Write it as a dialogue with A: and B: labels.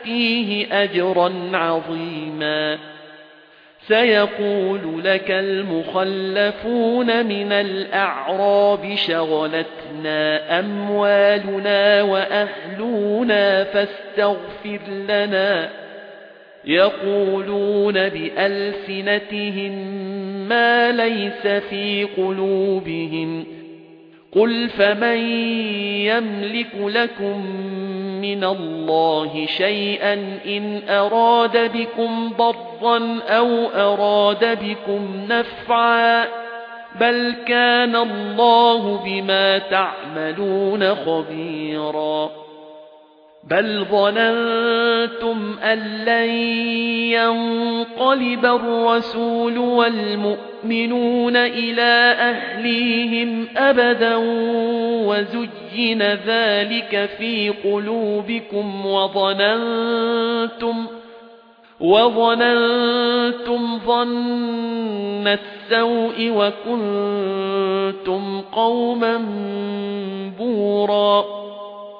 A: تُؤْتِيهِ أَجْرًا عَظِيمًا سَيَقُولُ لَكَ الْمُخَلَّفُونَ مِنَ الْأَعْرَابِ شَغَلَتْنَا أَمْوَالُنَا وَأَهْلُونَا فَاسْتَغْفِرْ لَنَا يَقُولُونَ بِأَلْسِنَتِهِم مَّا لَيْسَ فِي قُلُوبِهِمْ قُلْ فَمَن يَمْلِكُ لَكُم مِنَ اللَّهِ شَيْئًا إِنْ أَرَادَ بِكُمْ ضَرًّا أَوْ أَرَادَ بِكُمْ نَفْعًا بَلْ كَانَ اللَّهُ بِمَا تَعْمَلُونَ خَبِيرًا بل ظننتم أن لن ينقلب الرسول والمؤمنون إلى أهليهم أبدا وزين ذلك في قلوبكم وظننتم وظننتم ظن السوء وكنتم قوما بوراً